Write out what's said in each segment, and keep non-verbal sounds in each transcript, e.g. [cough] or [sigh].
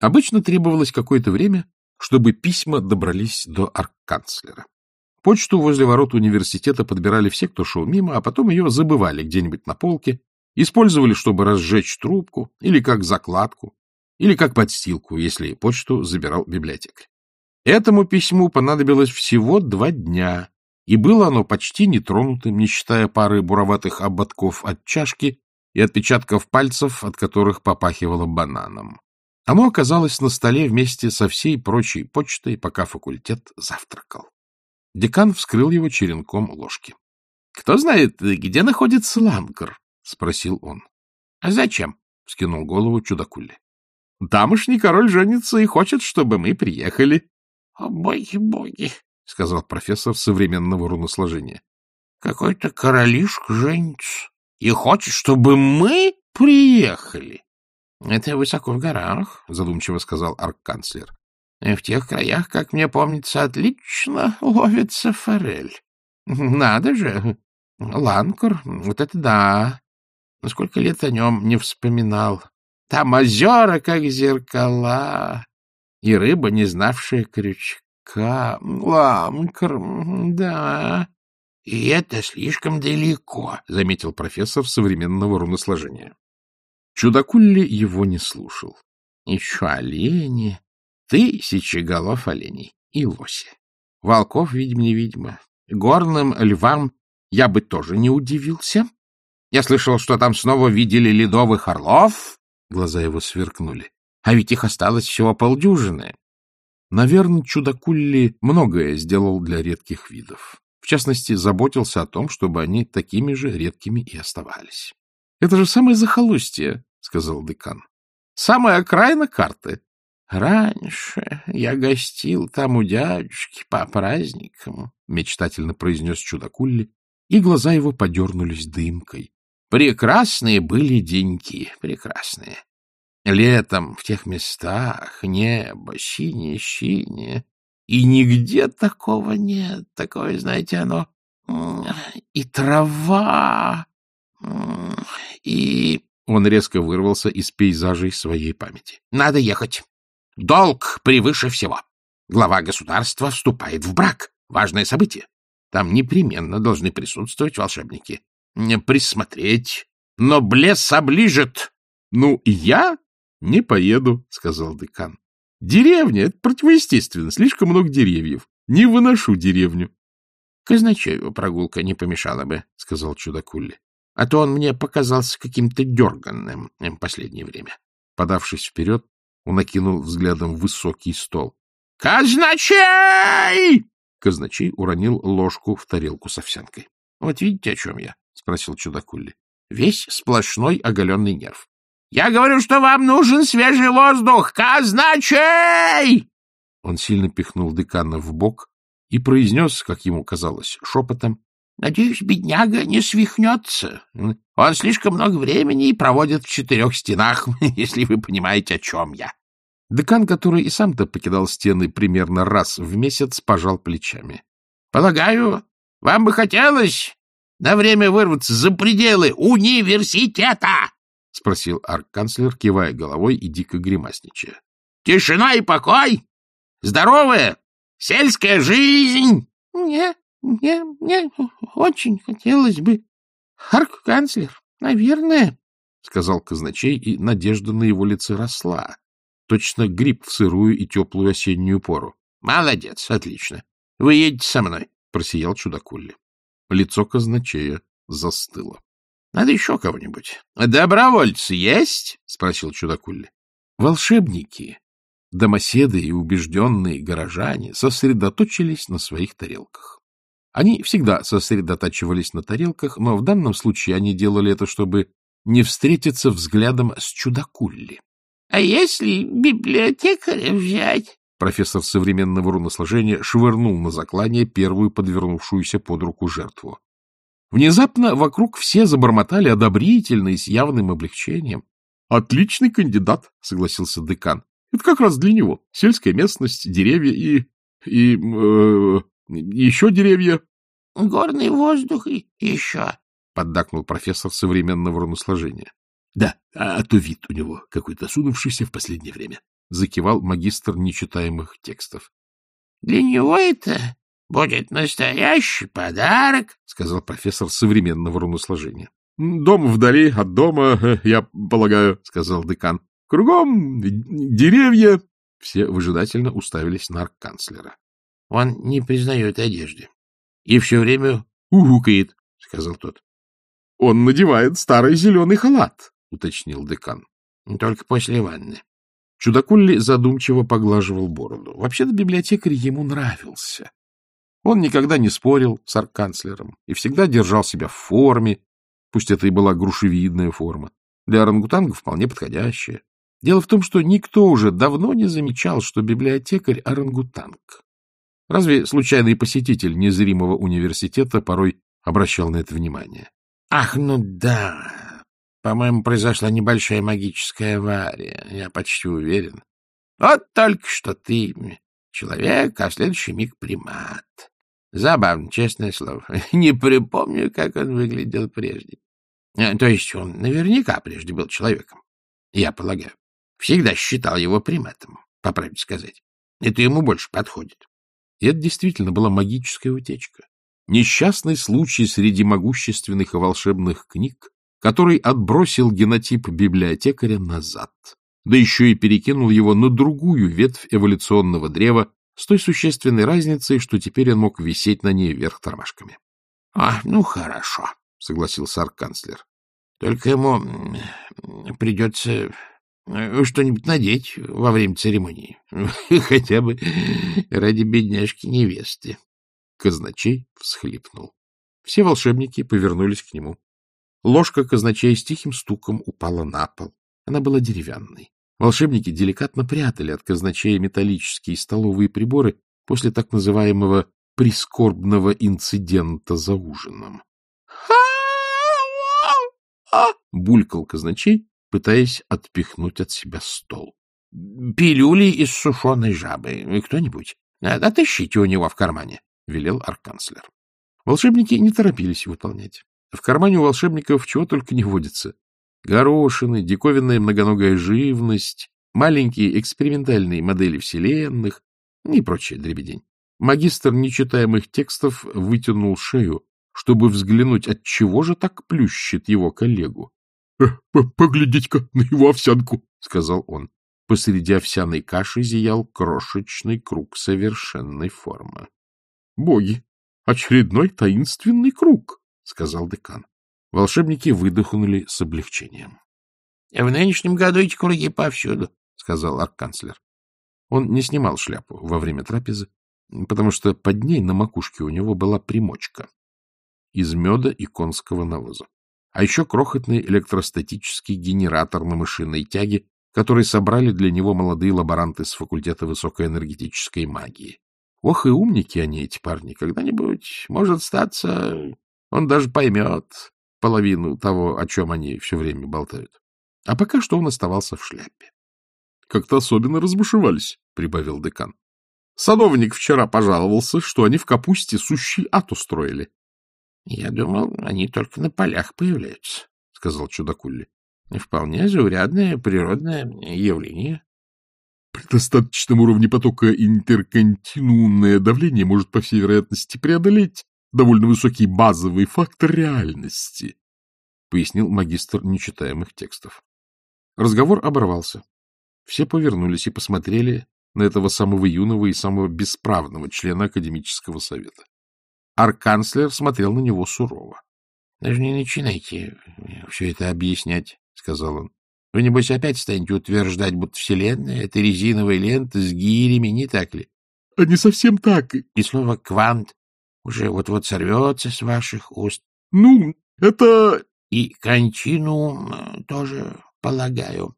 Обычно требовалось какое-то время, чтобы письма добрались до арканцлера. Почту возле ворот университета подбирали все, кто шел мимо, а потом ее забывали где-нибудь на полке, использовали, чтобы разжечь трубку, или как закладку, или как подстилку, если почту забирал библиотекарь. Этому письму понадобилось всего два дня, и было оно почти нетронутым, не считая пары буроватых ободков от чашки и отпечатков пальцев, от которых попахивало бананом. Оно оказалось на столе вместе со всей прочей почтой, пока факультет завтракал. Декан вскрыл его черенком ложки. — Кто знает, где находится Ланкер? — спросил он. — А зачем? — скинул голову чудакулли. — Тамошний король женится и хочет, чтобы мы приехали. — О, боги-боги! — сказал профессор современного руносложения. — Какой-то королишка женится и хочет, чтобы мы приехали. — Это высоко в горах, — задумчиво сказал арканцлер. В тех краях, как мне помнится, отлично ловится форель. Надо же, Ланкор, вот это да. Сколько лет о нем не вспоминал. Там озера, как зеркала, и рыба, не знавшая крючка. Ланкор, да. И это слишком далеко, — заметил профессор современного руносложения. Чудакулли его не слушал. Еще олени, Тысячи голов оленей и лося. Волков, видимо, невидимо. Горным львам я бы тоже не удивился. Я слышал, что там снова видели ледовых орлов. Глаза его сверкнули. А ведь их осталось всего полдюжины. Наверное, чудакулли многое сделал для редких видов. В частности, заботился о том, чтобы они такими же редкими и оставались. — Это же самое захолустье, — сказал декан. — Самая окраина карты. Раньше я гостил там у дядюшки по праздникам, — мечтательно произнес чудакулли, и глаза его подернулись дымкой. Прекрасные были деньки, прекрасные. Летом в тех местах небо синее-синее, и нигде такого нет. Такое, знаете, оно и трава, и... Он резко вырвался из пейзажей своей памяти. — Надо ехать. Долг превыше всего. Глава государства вступает в брак. Важное событие. Там непременно должны присутствовать волшебники. Присмотреть. Но блес оближет. — Ну, я не поеду, — сказал декан. — Деревня — это противоестественно. Слишком много деревьев. Не выношу деревню. — Казначею прогулка не помешала бы, — сказал чудакулли. — А то он мне показался каким-то дерганным в последнее время. Подавшись вперед, он окинул взглядом высокий стол. — Казначей! Казначей уронил ложку в тарелку с овсянкой. — Вот видите, о чем я? — спросил чудакулли. — Весь сплошной оголенный нерв. — Я говорю, что вам нужен свежий воздух! Казначей! Он сильно пихнул декана в бок и произнес, как ему казалось, шепотом, Надеюсь, бедняга не свихнется. Он слишком много времени проводит в четырех стенах, [laughs] если вы понимаете, о чем я. Декан, который и сам-то покидал стены примерно раз в месяц, пожал плечами. — Полагаю, вам бы хотелось на время вырваться за пределы университета? — спросил арк-канцлер, кивая головой и дико гримасничая. — Тишина и покой? Здоровая сельская жизнь? — Мне, мне, мне очень хотелось бы. Арк-канцлер, наверное, — сказал казначей, и надежда на его лице росла точно гриб в сырую и теплую осеннюю пору. — Молодец, отлично. Вы едете со мной, — просиял чудакулли. Лицо казначея застыло. — Надо еще кого-нибудь. — Добровольцы есть? — спросил чудакулли. Волшебники, домоседы и убежденные горожане сосредоточились на своих тарелках. Они всегда сосредотачивались на тарелках, но в данном случае они делали это, чтобы не встретиться взглядом с чудакулли. — А если библиотекаря взять? Профессор современного руносложения швырнул на заклание первую подвернувшуюся под руку жертву. Внезапно вокруг все забормотали одобрительно и с явным облегчением. — Отличный кандидат, — согласился декан. — Это как раз для него. Сельская местность, деревья и... и... Э, еще деревья. — Горный воздух и еще, — поддакнул профессор современного руносложения. Да, а, а то вид у него какой-то сунувшийся в последнее время. — закивал магистр нечитаемых текстов. — Для него это будет настоящий подарок, — сказал профессор современного руносложения. — Дом вдали от дома, э, я полагаю, — сказал декан. — Кругом деревья. Все выжидательно уставились на арк-канцлера. — Он не признает одежды. И все время угукает, — сказал тот. — Он надевает старый зеленый халат, — уточнил декан. — Только после ванны. Чудакулли задумчиво поглаживал бороду. Вообще-то библиотекарь ему нравился. Он никогда не спорил с арканцлером и всегда держал себя в форме, пусть это и была грушевидная форма, для орангутанга вполне подходящая. Дело в том, что никто уже давно не замечал, что библиотекарь — орангутанг. Разве случайный посетитель незримого университета порой обращал на это внимание? — Ах, ну да, по-моему, произошла небольшая магическая авария, я почти уверен. Вот только что ты человек, а в следующий миг примат. Забавно, честное слово. [laughs] Не припомню, как он выглядел прежде. Э, то есть он наверняка прежде был человеком, я полагаю. Всегда считал его приматом, по правде сказать. Это ему больше подходит. И это действительно была магическая утечка. Несчастный случай среди могущественных и волшебных книг, который отбросил генотип библиотекаря назад, да еще и перекинул его на другую ветвь эволюционного древа с той существенной разницей, что теперь он мог висеть на ней вверх тормашками. — А, ну хорошо, — согласился арканцлер. — Только ему придется что-нибудь надеть во время церемонии. [laughs] Хотя бы ради бедняжки невесты. Казначей всхлипнул. Все волшебники повернулись к нему. Ложка казначея с тихим стуком упала на пол. Она была деревянной. Волшебники деликатно прятали от казначея металлические столовые приборы после так называемого прискорбного инцидента за ужином. булькал казначей, пытаясь отпихнуть от себя стол. — Пилюли из сушеной жабы. Кто-нибудь? Отыщите у него в кармане, — велел арканцлер. Волшебники не торопились выполнять. В кармане у волшебников чего только не водится. Горошины, диковинная многоногая живность, маленькие экспериментальные модели вселенных и прочее дребедень. Магистр нечитаемых текстов вытянул шею, чтобы взглянуть, от чего же так плющит его коллегу. «Э, — Поглядите-ка на его овсянку, — сказал он. Посреди овсяной каши зиял крошечный круг совершенной формы. — Боги! Очередной таинственный круг! — сказал декан. Волшебники выдохнули с облегчением. — В нынешнем году эти круги повсюду, — сказал арканцлер. Он не снимал шляпу во время трапезы, потому что под ней на макушке у него была примочка из меда и конского навоза, а еще крохотный электростатический генератор на мышиной тяге, который собрали для него молодые лаборанты с факультета высокоэнергетической магии. Ох и умники они, эти парни, когда-нибудь, может статься, он даже поймет половину того, о чем они все время болтают. А пока что он оставался в шляпе. — Как-то особенно разбушевались, — прибавил декан. — Садовник вчера пожаловался, что они в капусте сущий ад устроили. — Я думал, они только на полях появляются, — сказал чудакулли. — Вполне заурядное природное явление. При достаточном уровне потока интерконтинуумное давление может, по всей вероятности, преодолеть довольно высокий базовый фактор реальности, — пояснил магистр нечитаемых текстов. Разговор оборвался. Все повернулись и посмотрели на этого самого юного и самого бесправного члена академического совета. Арканцлер смотрел на него сурово. — Даже не начинайте все это объяснять, — сказал он. — Вы, небось, опять станете утверждать, будто Вселенная — это резиновая лента с гирями, не так ли? — А не совсем так. И слово «квант» уже вот-вот сорвется с ваших уст. — Ну, это... — И континуум э, тоже, полагаю.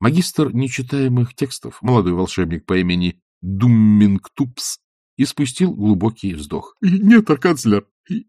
Магистр нечитаемых текстов, молодой волшебник по имени Думмингтупс, испустил глубокий вздох. — Нет, арканцлер,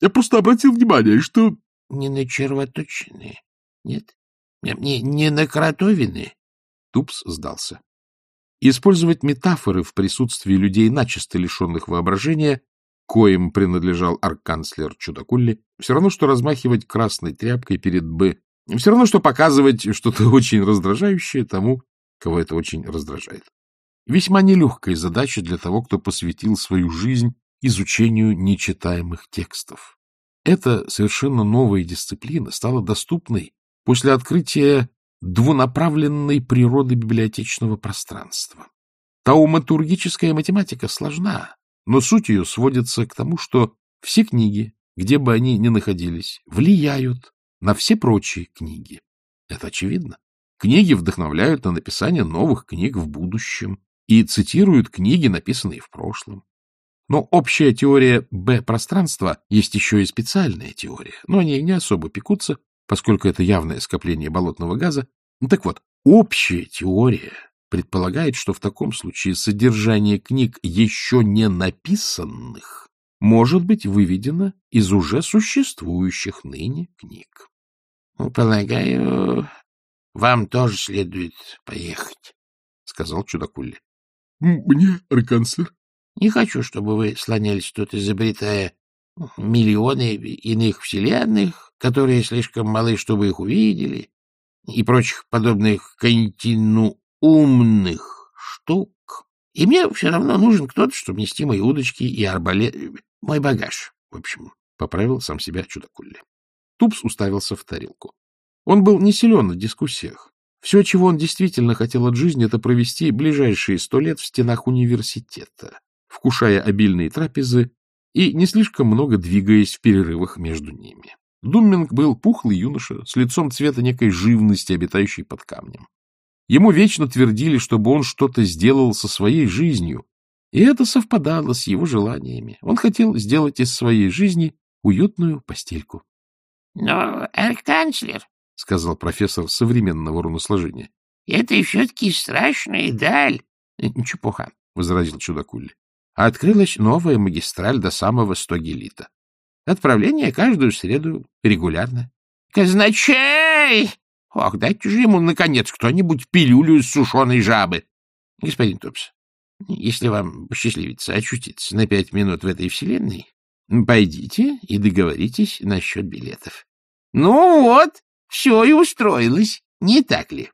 я просто обратил внимание, что... — Не на червоточины, нет? Не, не на кротовины? Тупс сдался. Использовать метафоры в присутствии людей, начисто лишенных воображения, коим принадлежал арканцлер Чудакулли, все равно, что размахивать красной тряпкой перед Б. Все равно, что показывать что-то [laughs] очень раздражающее тому, кого это очень раздражает. Весьма нелегкая задача для того, кто посвятил свою жизнь изучению нечитаемых текстов. Эта совершенно новая дисциплина стала доступной после открытия двунаправленной природы библиотечного пространства. Тауматургическая математика сложна, но суть ее сводится к тому, что все книги, где бы они ни находились, влияют на все прочие книги. Это очевидно. Книги вдохновляют на написание новых книг в будущем и цитируют книги, написанные в прошлом. Но общая теория Б-пространства есть еще и специальная теория, но они не особо пекутся, поскольку это явное скопление болотного газа. Так вот, общая теория предполагает, что в таком случае содержание книг, еще не написанных, может быть выведено из уже существующих ныне книг. Ну, — Полагаю, вам тоже следует поехать, — сказал чудакулли. — Мне, арканцлер? — Не хочу, чтобы вы слонялись тут, изобретая миллионы иных вселенных, которые слишком малы, чтобы их увидели, и прочих подобных континуумных штук. И мне все равно нужен кто-то, чтобы нести мои удочки и арбалет, мой багаж, в общем, — поправил сам себя чудакулли. Тупс уставился в тарелку. Он был не силен в дискуссиях. Все, чего он действительно хотел от жизни, это провести ближайшие сто лет в стенах университета, вкушая обильные трапезы и не слишком много двигаясь в перерывах между ними. Думминг был пухлый юноша с лицом цвета некой живности, обитающей под камнем. Ему вечно твердили, чтобы он что-то сделал со своей жизнью, и это совпадало с его желаниями. Он хотел сделать из своей жизни уютную постельку. — Но, эрканцлер, — сказал профессор современного руносложения, — это все-таки страшная даль. — Чепуха, — возразил чудакулли. — Открылась новая магистраль до самого Стогелита. Отправление каждую среду регулярно. — Казначей! Ох, дайте же ему, наконец, кто-нибудь пилюлю из сушеной жабы. — Господин Топс, если вам посчастливится очутиться на пять минут в этой вселенной, пойдите и договоритесь насчет билетов. — Ну вот, все и устроилось, не так ли?